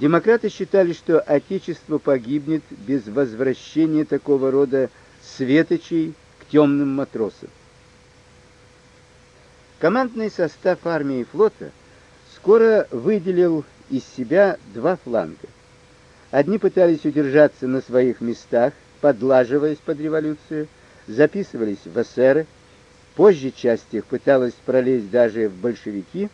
Демократы считали, что Отечество погибнет без возвращения такого рода светочей к темным матросам. Командный состав армии и флота скоро выделил из себя два фланга. Одни пытались удержаться на своих местах, подлаживаясь под революцию, записывались в эсеры, позже часть их пыталась пролезть даже в большевики,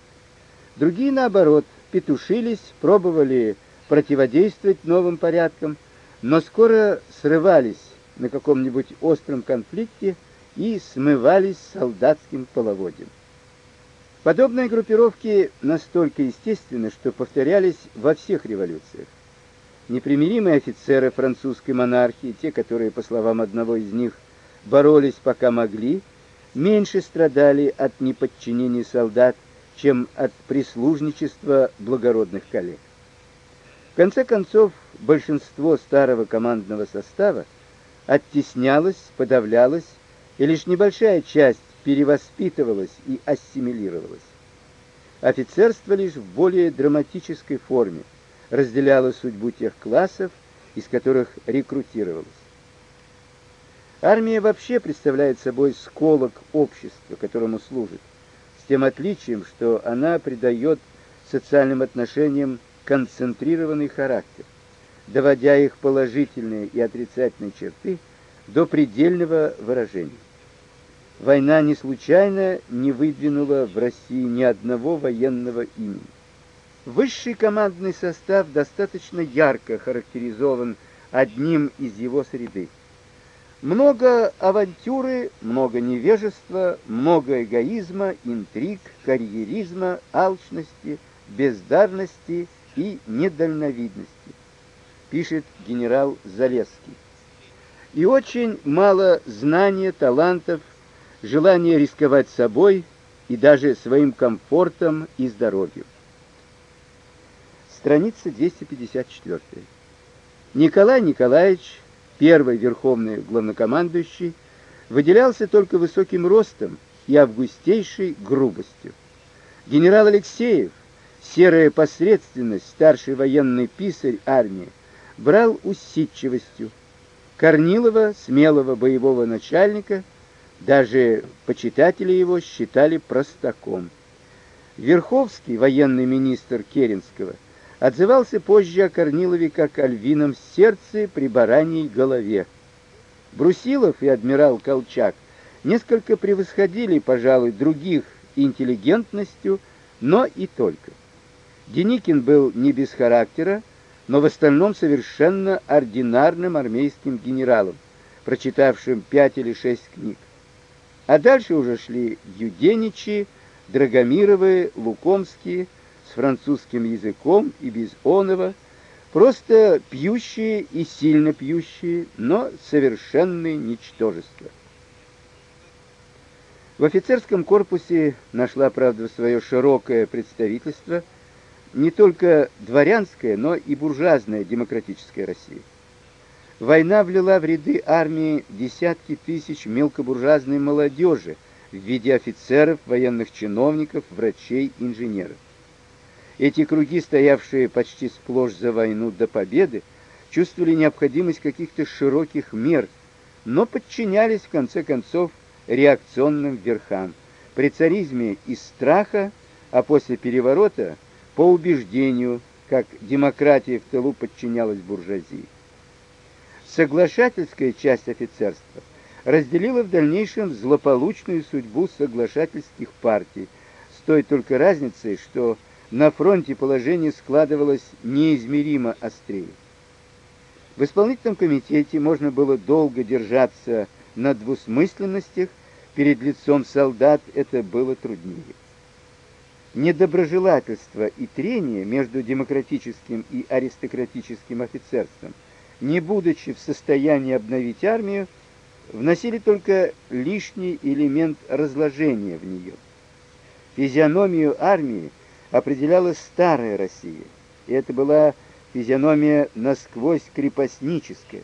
другие, наоборот, петушились, пробовали противодействовать новым порядкам, но скоро срывались на каком-нибудь остром конфликте и смывались солдатским половодьем. Подобные группировки настолько естественны, что повторялись во всех революциях. Непримиримые офицеры французской монархии, те, которые, по словам одного из них, боролись пока могли, меньше страдали от неподчинения солдат, чем от прислужничества благородных коллег. В конце концов, большинство старого командного состава оттеснялось, подавлялось, и лишь небольшая часть перевоспитывалась и ассимилировалась. Офицерство лишь в более драматической форме разделяло судьбу тех классов, из которых рекрутировалось. Армия вообще представляет собой сколок общества, которому служит, тем отличием, что она придает социальным отношениям концентрированный характер, доводя их положительные и отрицательные черты до предельного выражения. Война не случайно не выдвинула в России ни одного военного имени. Высший командный состав достаточно ярко характеризован одним из его среды. Много авантюры, много невежества, много эгоизма, интриг, карьеризма, алчности, бездарности и недальновидности, пишет генерал Залесский. И очень мало знания, талантов, желания рисковать собой и даже своим комфортом и здоровьем. Страница 254. Николай Николаевич первый верховный главнокомандующий, выделялся только высоким ростом и августейшей грубостью. Генерал Алексеев, серая посредственность, старший военный писарь армии, брал усидчивостью. Корнилова, смелого боевого начальника, даже почитатели его считали простаком. Верховский, военный министр Керенского, отзывался позже о Корнилове как о львином сердце при бараньей голове. Брусилов и адмирал Колчак несколько превосходили, пожалуй, других интеллигентностью, но и только. Деникин был не без характера, но в остальном совершенно ординарным армейским генералом, прочитавшим пять или шесть книг. А дальше уже шли Юденичи, Драгомировы, Лукомские, с французским языком и без оного, просто пьющие и сильно пьющие, но совершенные ничтожества. В офицерском корпусе нашла, правда, свое широкое представительство не только дворянская, но и буржуазная демократическая Россия. Война влила в ряды армии десятки тысяч мелкобуржуазной молодежи в виде офицеров, военных чиновников, врачей, инженеров. Эти круги, стоявшие почти сплошь за войну до победы, чувствовали необходимость каких-то широких мер, но подчинялись в конце концов реакционным верхам. При царизме из страха, а после переворота по убеждению, как демократия в тылу подчинялась буржуазии. Соглашательская часть офицерства разделила в дальнейшем злополучную судьбу соглашательских партий, с той только разницей, что на фронте положение складывалось неизмеримо острее. В исполнительном комитете можно было долго держаться на двусмысленностях, перед лицом солдат это было труднее. Недоброжелательство и трение между демократическим и аристократическим офицерством, не будучи в состоянии обновить армию, вносили только лишний элемент разложения в нее. Физиономию армии определяла старая Россия, и это была физиономия насквозь крепостническая.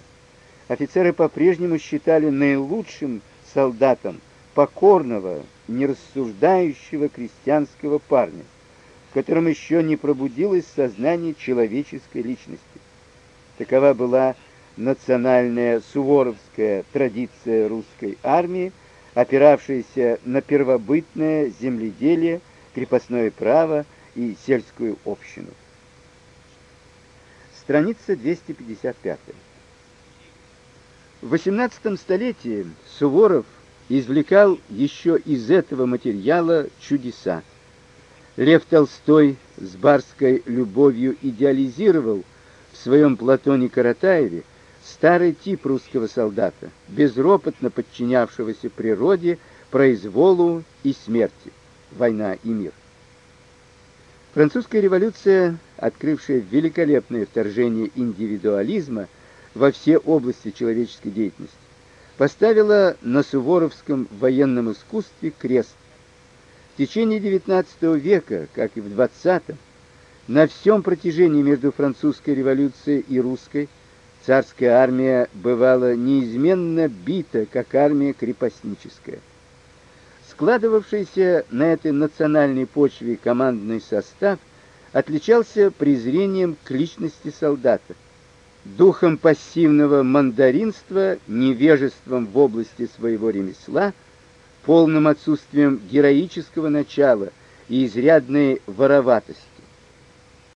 Офицеры по-прежнему считали наилучшим солдатом покорного, нерассуждающего крестьянского парня, в котором еще не пробудилось сознание человеческой личности. Такова была национальная суворовская традиция русской армии, опиравшаяся на первобытное земледелие, крепостное право и сельскую общину. Страница 255. В XVIII столетии Суворов извлекал еще из этого материала чудеса. Лев Толстой с барской любовью идеализировал в своем Платоне Каратаеве старый тип русского солдата, безропотно подчинявшегося природе, произволу и смерти. Война и мир. Французская революция, открывшая великолепное вторжение индивидуализма во все области человеческой деятельности, поставила на суворовском военном искусстве крест. В течение XIX века, как и в XX, на всем протяжении между французской революцией и русской царская армия бывала неизменно бита, как армия крепостническая. Складывавшийся на этой национальной почве командный состав отличался презрением к личности солдата, духом пассивного мандаринства, невежеством в области своего ремесла, полным отсутствием героического начала и изрядной вороватостью.